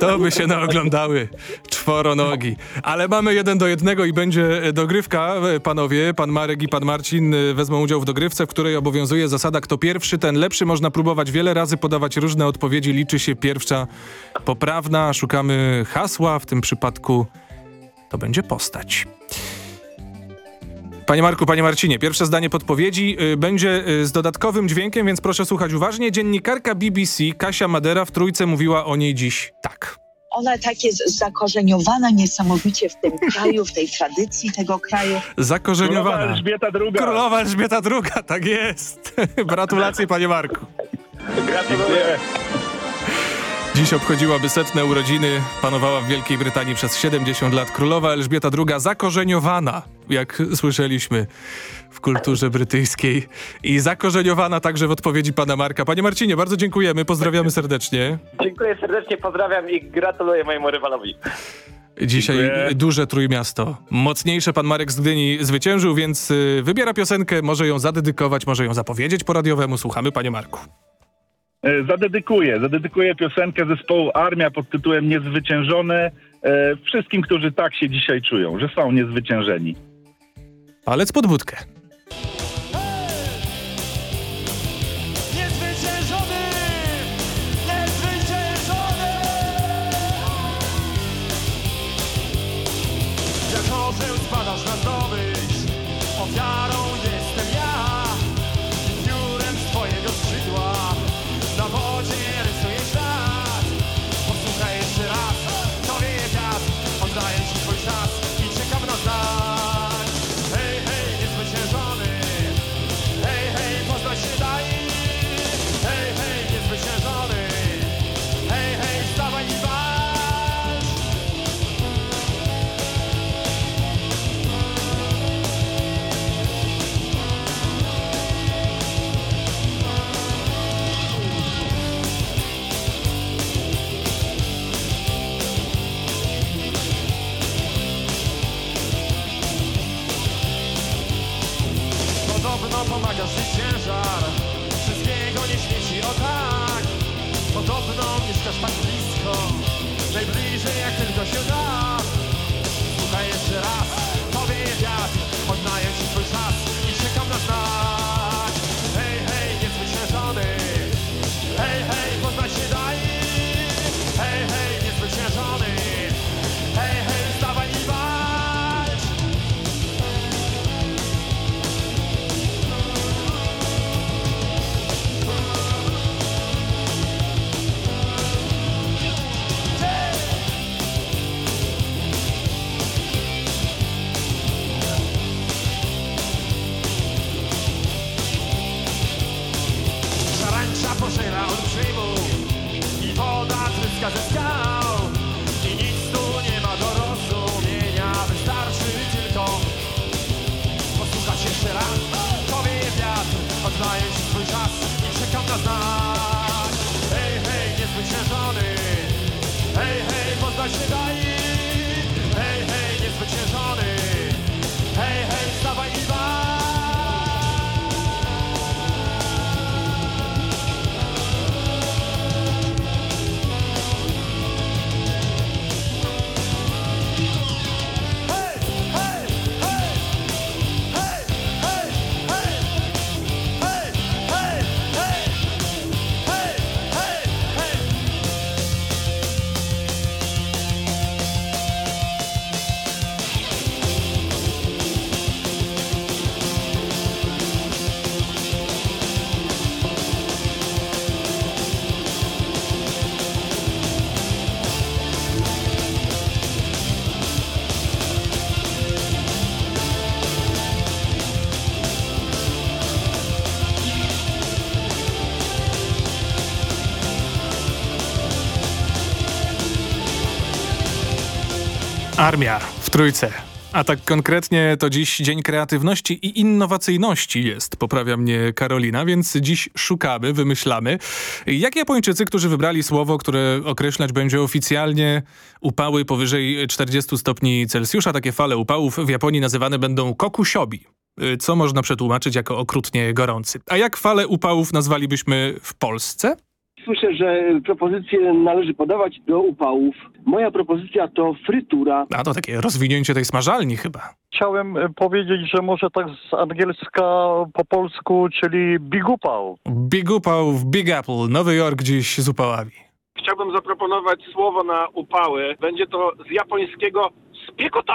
To by się naoglądały czworonogi. Ale mamy jeden do jednego i będzie dogrywka. Panowie, pan Marek i pan Marcin y, wezmą udział w dogrywce, w której obowiązuje zasada kto pierwszy, ten lepszy. Można próbować wiele razy podawać różne odpowiedzi. Liczy się pierwsza poprawna. Szukamy hasła. W tym przypadku to będzie postać. Panie Marku, panie Marcinie, pierwsze zdanie podpowiedzi y, będzie y, z dodatkowym dźwiękiem, więc proszę słuchać uważnie. Dziennikarka BBC Kasia Madera w trójce mówiła o niej dziś tak.
Ona tak jest zakorzeniowana niesamowicie w tym kraju, w tej tradycji tego kraju.
Zakorzeniowana.
Królowa Elżbieta II.
Królowa Elżbieta II, tak jest. Gratulacje, panie Marku.
Dziękuję.
Dziś obchodziłaby setne urodziny, panowała w Wielkiej Brytanii przez 70 lat. Królowa Elżbieta II zakorzeniowana, jak słyszeliśmy w kulturze brytyjskiej. I zakorzeniowana także w odpowiedzi pana Marka. Panie Marcinie, bardzo dziękujemy, pozdrawiamy serdecznie.
Dziękuję serdecznie, pozdrawiam i gratuluję mojemu rywalowi.
Dzisiaj
Dziękuję.
duże Trójmiasto. Mocniejsze pan Marek z Gdyni zwyciężył, więc y, wybiera piosenkę, może ją zadedykować, może ją zapowiedzieć po radiowemu. Słuchamy, panie Marku.
E, Zadedykuję, zadedykuję piosenkę zespołu Armia pod tytułem Niezwyciężony e, wszystkim, którzy tak się dzisiaj czują, że są niezwyciężeni.
Palec pod wódkę. Armia w trójce. A tak konkretnie to dziś Dzień Kreatywności i Innowacyjności jest, poprawia mnie Karolina, więc dziś szukamy, wymyślamy. Jak Japończycy, którzy wybrali słowo, które określać będzie oficjalnie upały powyżej 40 stopni Celsjusza, takie fale upałów w Japonii nazywane będą kokusiobi, co można przetłumaczyć jako okrutnie gorący. A jak fale upałów nazwalibyśmy w Polsce?
Słyszę, że propozycje należy podawać do upałów. Moja propozycja to frytura.
A to takie rozwinięcie tej smażalni chyba.
Chciałem e, powiedzieć, że może tak z angielska po polsku, czyli big upał.
Big upał w Big Apple, Nowy Jork dziś z upałami.
Chciałbym zaproponować słowo na upały. Będzie to z japońskiego spiekota.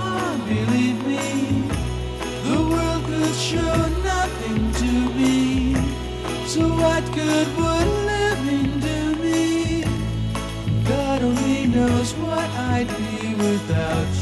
without you.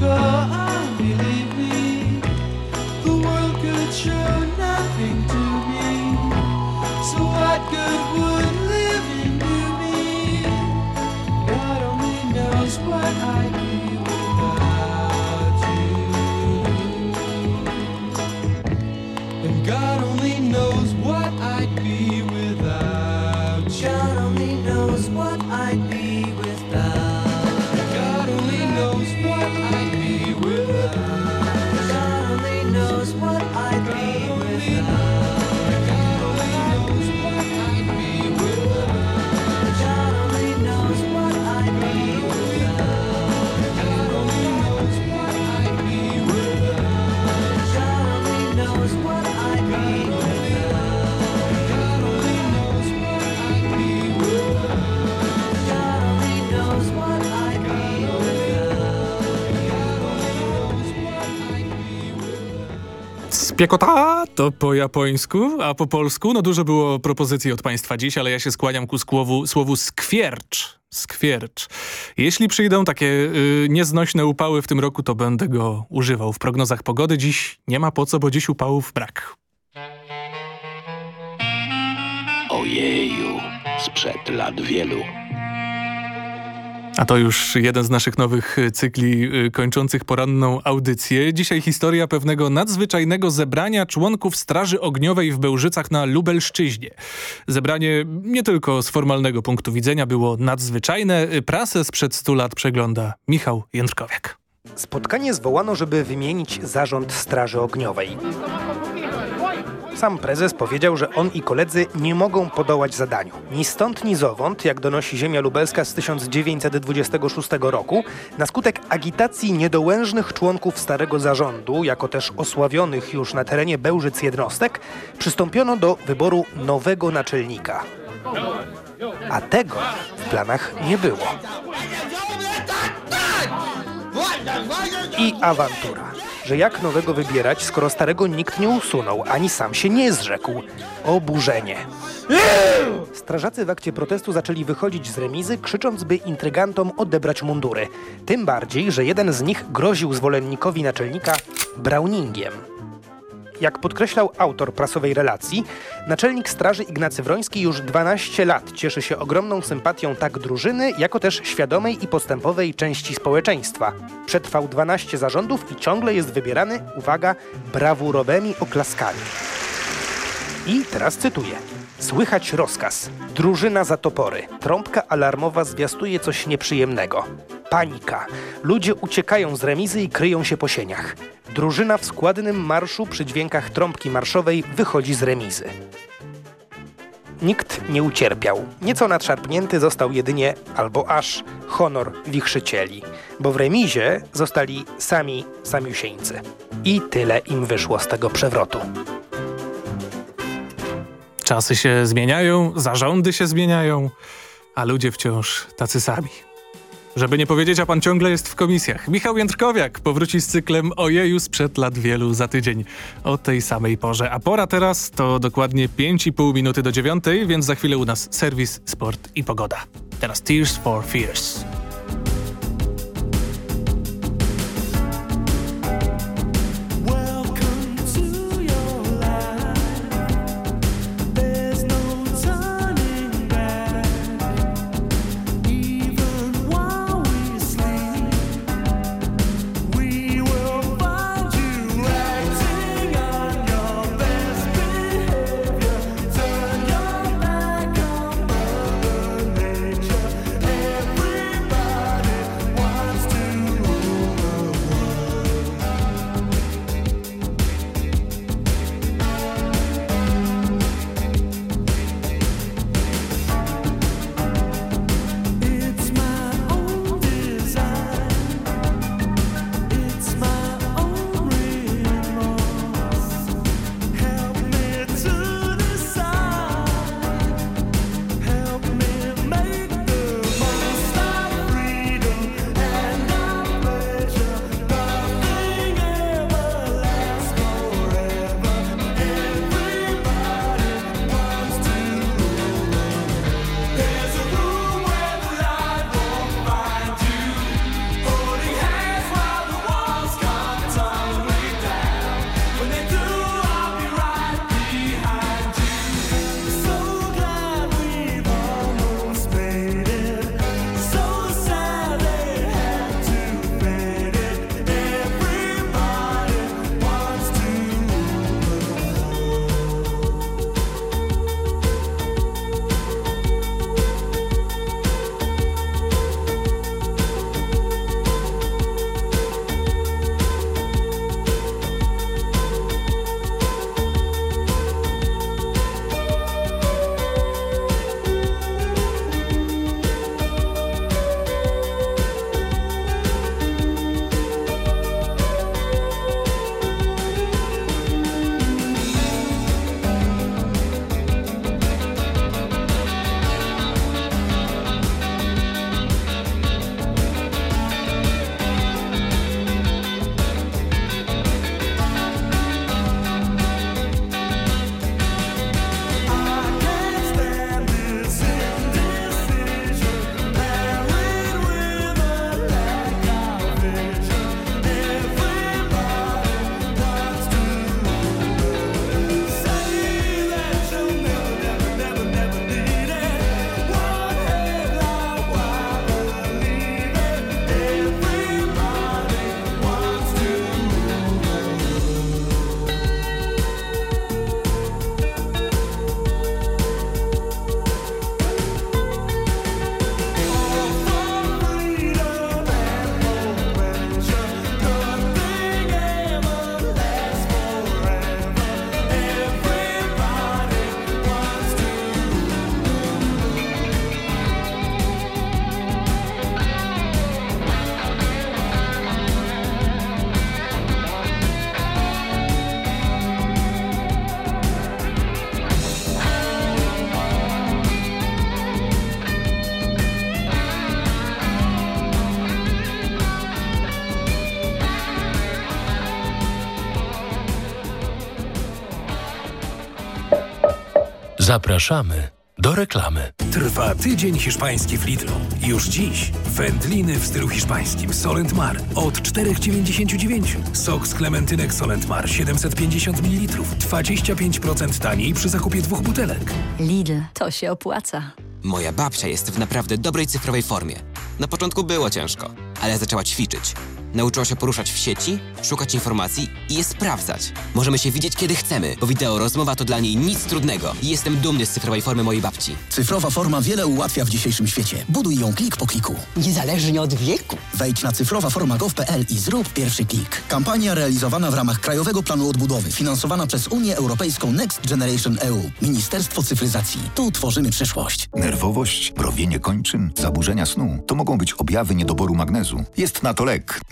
go. Be
Spiekota to po japońsku, a po polsku no dużo było propozycji od państwa dziś, ale ja się skłaniam ku słowu, słowu skwiercz. Skwiercz. Jeśli przyjdą takie y, nieznośne upały w tym roku, to będę go używał w prognozach pogody. Dziś nie ma po co, bo dziś upałów brak.
Ojeju, sprzed lat wielu.
A to już jeden z naszych nowych y, cykli y, kończących poranną audycję. Dzisiaj historia pewnego nadzwyczajnego zebrania członków Straży Ogniowej w Bełżycach na Lubelszczyźnie. Zebranie nie tylko z formalnego punktu widzenia było nadzwyczajne. Y, Prasę sprzed 100 lat przegląda Michał Jędrkowiak.
Spotkanie zwołano, żeby wymienić zarząd Straży Ogniowej. Sam prezes powiedział, że on i koledzy nie mogą podołać zadaniu. Ni stąd, ni zowąd, jak donosi Ziemia Lubelska z 1926 roku, na skutek agitacji niedołężnych członków starego zarządu, jako też osławionych już na terenie Bełżyc jednostek, przystąpiono do wyboru nowego naczelnika. A tego w planach nie było. I awantura. Że jak nowego wybierać, skoro starego nikt nie usunął, ani sam się nie zrzekł. Oburzenie. Strażacy w akcie protestu zaczęli wychodzić z remizy, krzycząc, by intrygantom odebrać mundury. Tym bardziej, że jeden z nich groził zwolennikowi naczelnika Browningiem. Jak podkreślał autor prasowej relacji, naczelnik straży Ignacy Wroński już 12 lat cieszy się ogromną sympatią tak drużyny, jako też świadomej i postępowej części społeczeństwa. Przetrwał 12 zarządów i ciągle jest wybierany, uwaga, brawurowymi oklaskami. I teraz cytuję. Słychać rozkaz. Drużyna za topory. Trąbka alarmowa zwiastuje coś nieprzyjemnego. Panika. Ludzie uciekają z remizy i kryją się po sieniach. Drużyna w składnym marszu przy dźwiękach trąbki marszowej wychodzi z remizy. Nikt nie ucierpiał. Nieco nadszarpnięty został jedynie, albo aż, honor wichrzycieli, bo w remizie zostali sami samiusieńcy. I tyle im wyszło z tego przewrotu.
Czasy się zmieniają, zarządy się zmieniają, a ludzie wciąż tacy sami. Żeby nie powiedzieć, a pan ciągle jest w komisjach. Michał Jędrkowiak powróci z cyklem Ojeju sprzed lat wielu za tydzień o tej samej porze. A pora teraz to dokładnie 5,5 minuty do dziewiątej, więc za chwilę u nas serwis, sport i pogoda. Teraz Tears for Fears.
Zapraszamy do reklamy.
Trwa tydzień hiszpański w Lidlu. Już dziś wędliny w stylu hiszpańskim Solent Mar od 4,99. Sok z klementynek Solent Mar 750 ml. 25% taniej przy zakupie dwóch butelek.
Lidl, to się opłaca.
Moja babcia jest w naprawdę dobrej cyfrowej formie. Na początku było ciężko, ale zaczęła ćwiczyć. Nauczyła się poruszać w sieci, szukać informacji i je sprawdzać. Możemy się widzieć kiedy chcemy, bo wideo rozmowa to dla niej nic trudnego. I jestem dumny z cyfrowej formy mojej babci.
Cyfrowa forma wiele ułatwia w dzisiejszym świecie. Buduj ją klik po kliku. Niezależnie od wieku. Wejdź na cyfrowaforma.gov.pl i zrób pierwszy klik. Kampania realizowana w ramach Krajowego Planu Odbudowy, finansowana przez Unię Europejską Next Generation EU. Ministerstwo Cyfryzacji. Tu tworzymy przyszłość.
Nerwowość, browienie kończyn, zaburzenia snu to mogą być objawy niedoboru magnezu. Jest na to lek.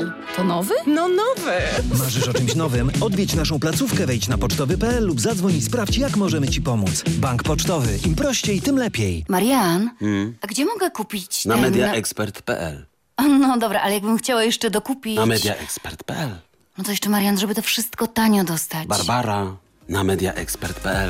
grill to nowy?
No nowy.
Marzysz o czymś nowym? Odwiedź naszą placówkę, wejdź na pocztowy.pl lub zadzwoń i sprawdź, jak możemy Ci pomóc. Bank Pocztowy. Im prościej, tym lepiej.
Marian,
Hmm.
a gdzie mogę kupić
Na
ten...
mediaexpert.pl
No dobra, ale jakbym chciała jeszcze dokupić...
Na mediaexpert.pl
No to jeszcze Marian, żeby to wszystko tanio dostać.
Barbara na mediaexpert.pl